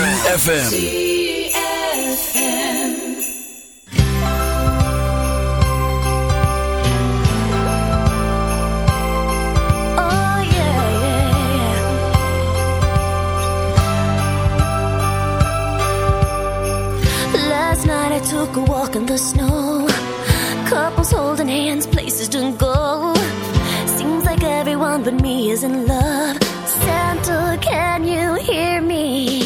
ZFM. took a walk in the snow. Couples holding hands, places to go. Seems like everyone but me is in love. Santa, can you hear me?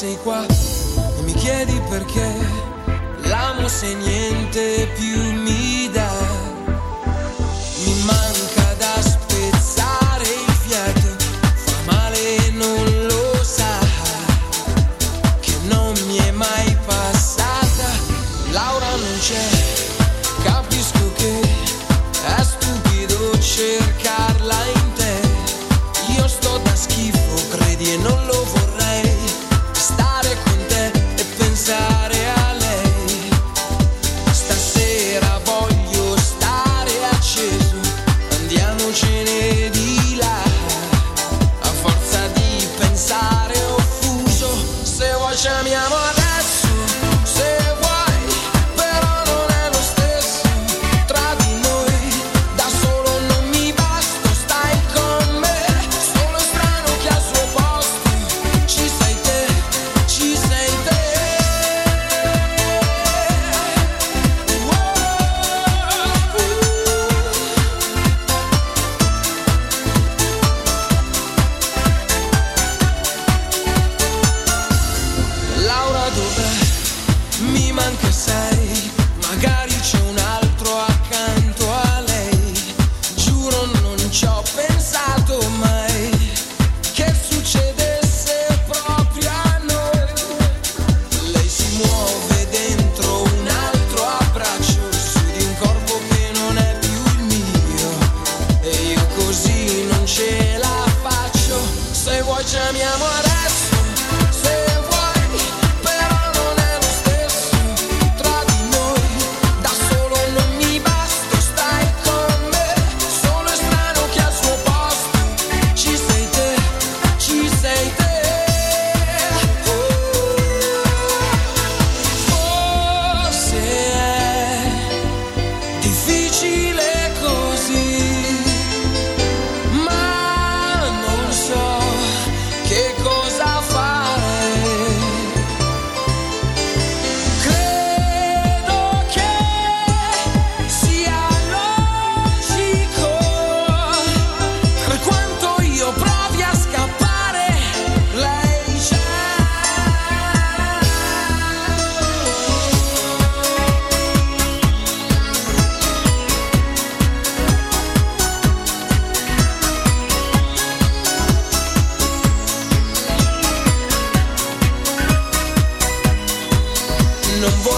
E te them voices.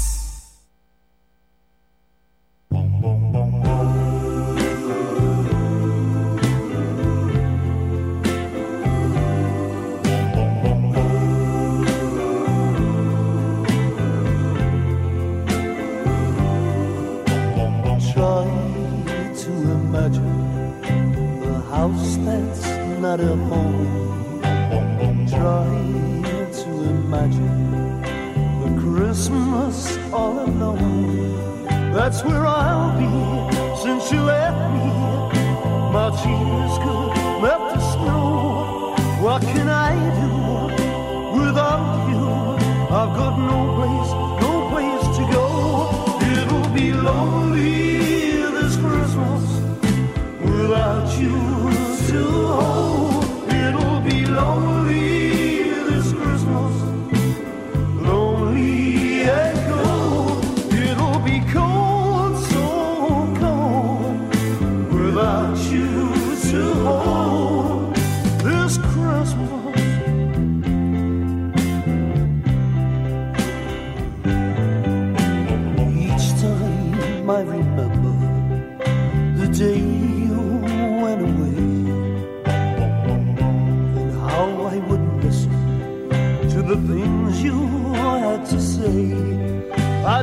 All alone. That's where I'll be since you left me. My tears could melt the snow. What can I do without you? I've got no place,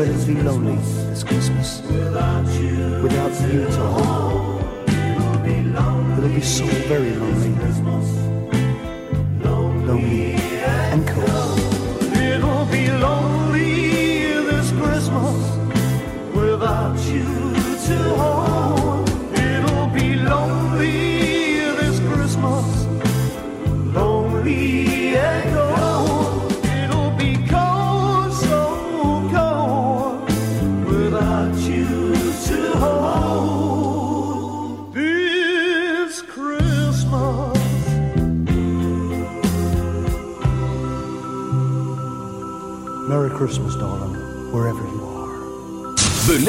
It'll be lonely this Christmas without you, without you Tom. It'll be so very lonely.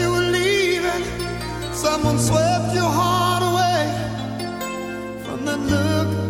you were leaving, someone swept your heart away from that look.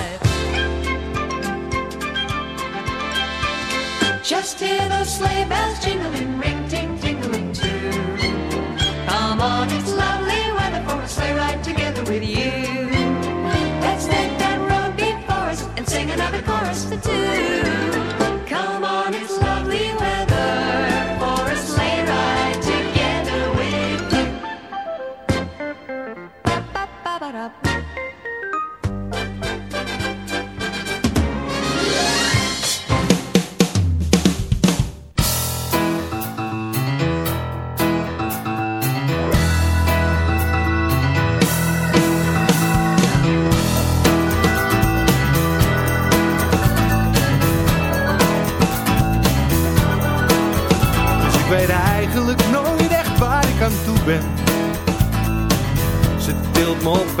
Just hear those sleigh bells jingling, ring ting tingling too. Come on, it's lovely weather for a sleigh ride together with you. Let's take that road before us and sing another chorus for two.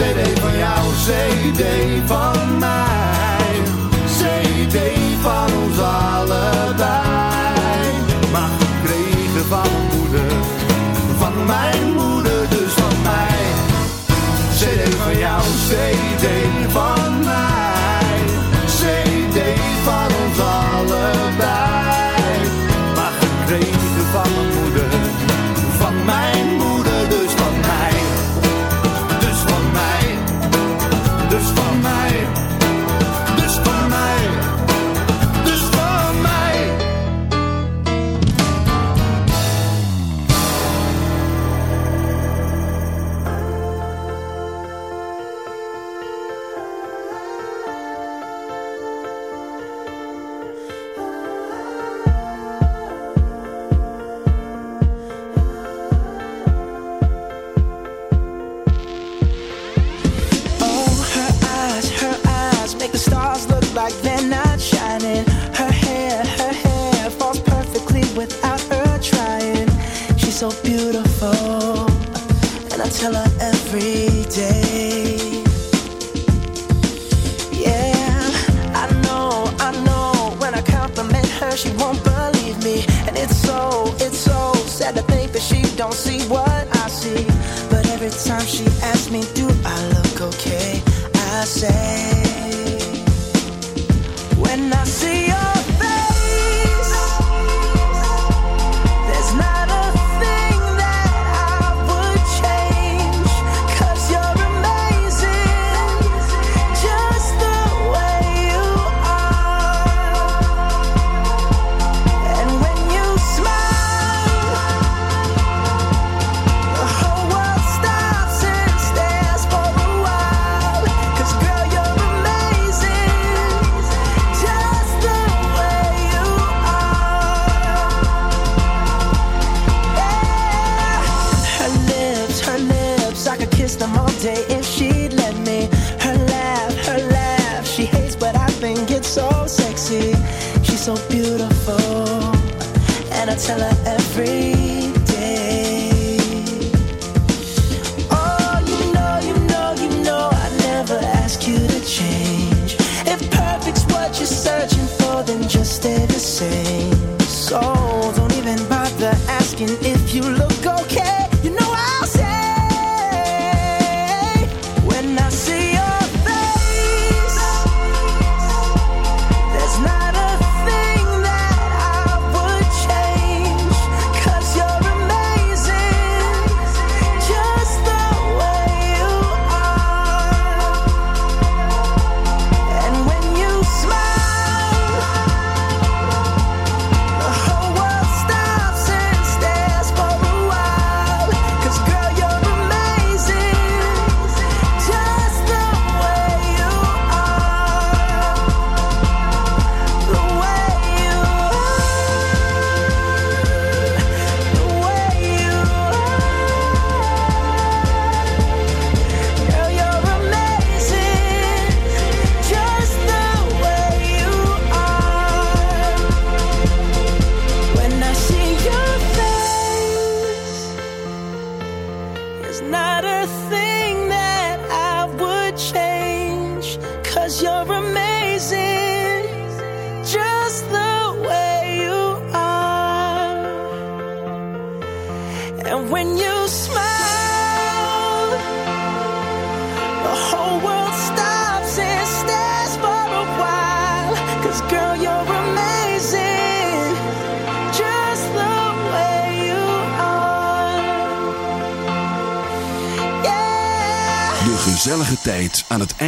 CD van jou, CD van mij. CD van ons allebei. Maar gekregen van moeder, van mijn don't see what I see. But every time she asks,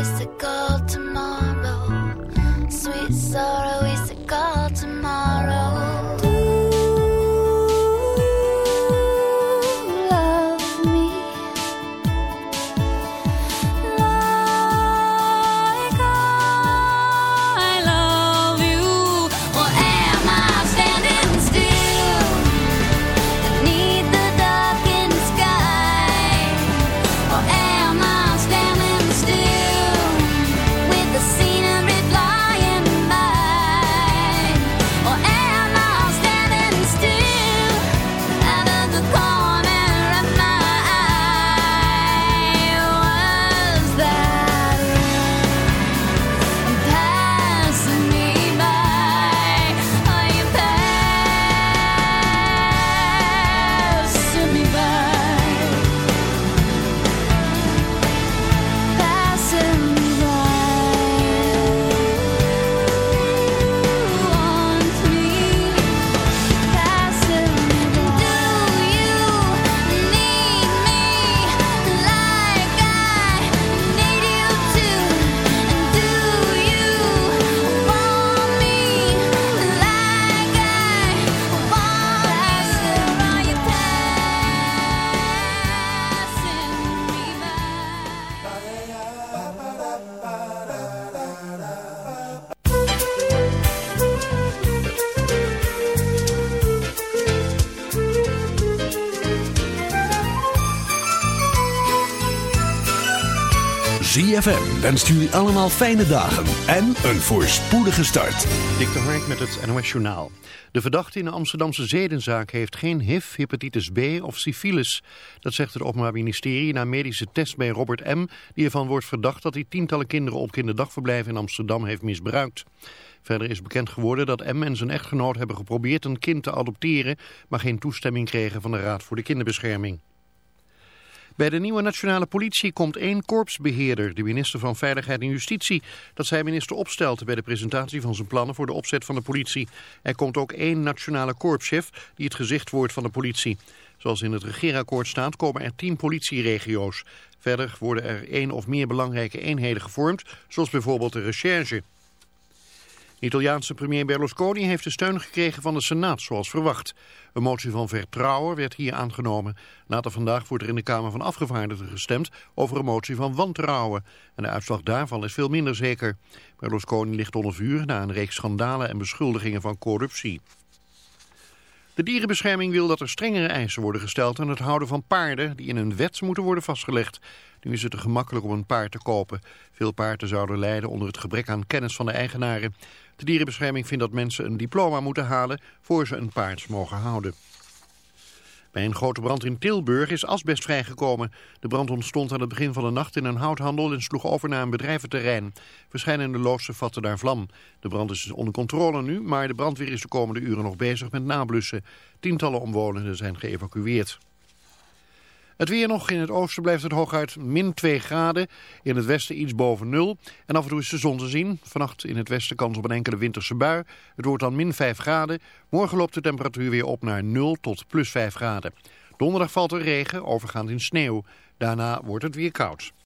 It's to go en stuur allemaal fijne dagen en een voorspoedige start. Dik de Hark met het NOS Journaal. De verdachte in de Amsterdamse zedenzaak heeft geen HIV, hepatitis B of syfilis. Dat zegt het Openbaar Ministerie na medische test bij Robert M. die ervan wordt verdacht dat hij tientallen kinderen op kinderdagverblijf in Amsterdam heeft misbruikt. Verder is bekend geworden dat M en zijn echtgenoot hebben geprobeerd een kind te adopteren... maar geen toestemming kregen van de Raad voor de Kinderbescherming. Bij de nieuwe nationale politie komt één korpsbeheerder, de minister van Veiligheid en Justitie. Dat zei minister Opstelten bij de presentatie van zijn plannen voor de opzet van de politie. Er komt ook één nationale korpschef die het gezicht wordt van de politie. Zoals in het regeerakkoord staat komen er tien politieregio's. Verder worden er één of meer belangrijke eenheden gevormd, zoals bijvoorbeeld de recherche. De Italiaanse premier Berlusconi heeft de steun gekregen van de Senaat, zoals verwacht. Een motie van vertrouwen werd hier aangenomen. Later vandaag wordt er in de Kamer van Afgevaardigden gestemd over een motie van wantrouwen. En de uitslag daarvan is veel minder zeker. Berlusconi ligt onder vuur na een reeks schandalen en beschuldigingen van corruptie. De dierenbescherming wil dat er strengere eisen worden gesteld aan het houden van paarden die in een wet moeten worden vastgelegd. Nu is het te gemakkelijk om een paard te kopen. Veel paarden zouden lijden onder het gebrek aan kennis van de eigenaren. De dierenbescherming vindt dat mensen een diploma moeten halen voor ze een paard mogen houden. Bij een grote brand in Tilburg is asbest vrijgekomen. De brand ontstond aan het begin van de nacht in een houthandel en sloeg over naar een bedrijventerrein. Verschillende loodsen vatten daar vlam. De brand is onder controle nu, maar de brandweer is de komende uren nog bezig met nablussen. Tientallen omwonenden zijn geëvacueerd. Het weer nog. In het oosten blijft het hooguit min 2 graden. In het westen iets boven nul. En af en toe is de zon te zien. Vannacht in het westen kans op een enkele winterse bui. Het wordt dan min 5 graden. Morgen loopt de temperatuur weer op naar 0 tot plus 5 graden. Donderdag valt er regen, overgaand in sneeuw. Daarna wordt het weer koud.